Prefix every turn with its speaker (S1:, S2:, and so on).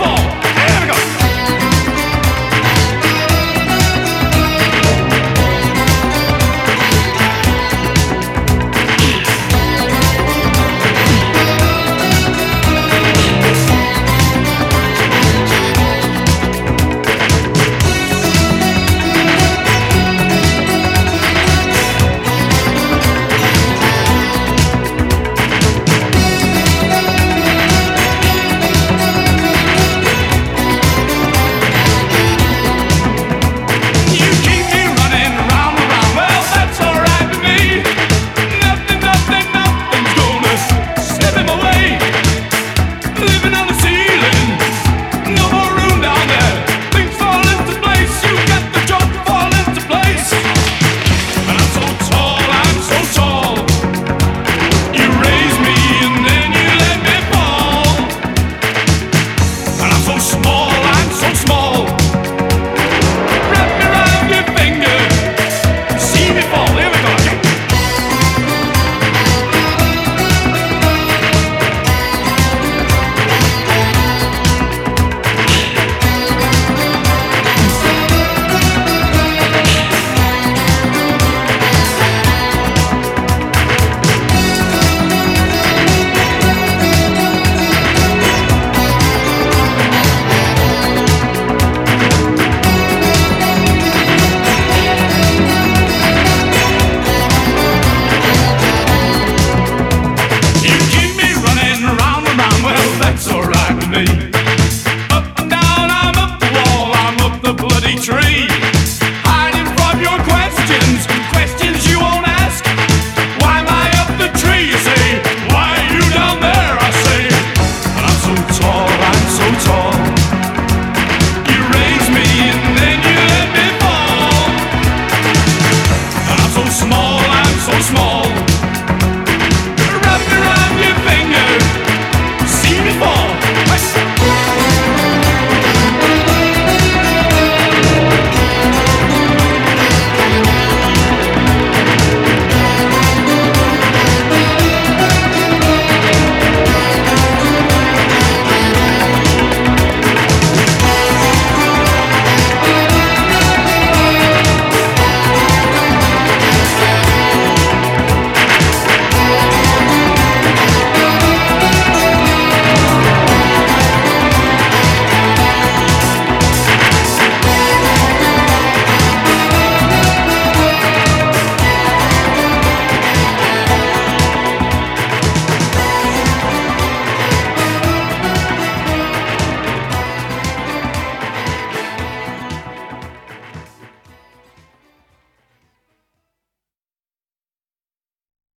S1: 哦。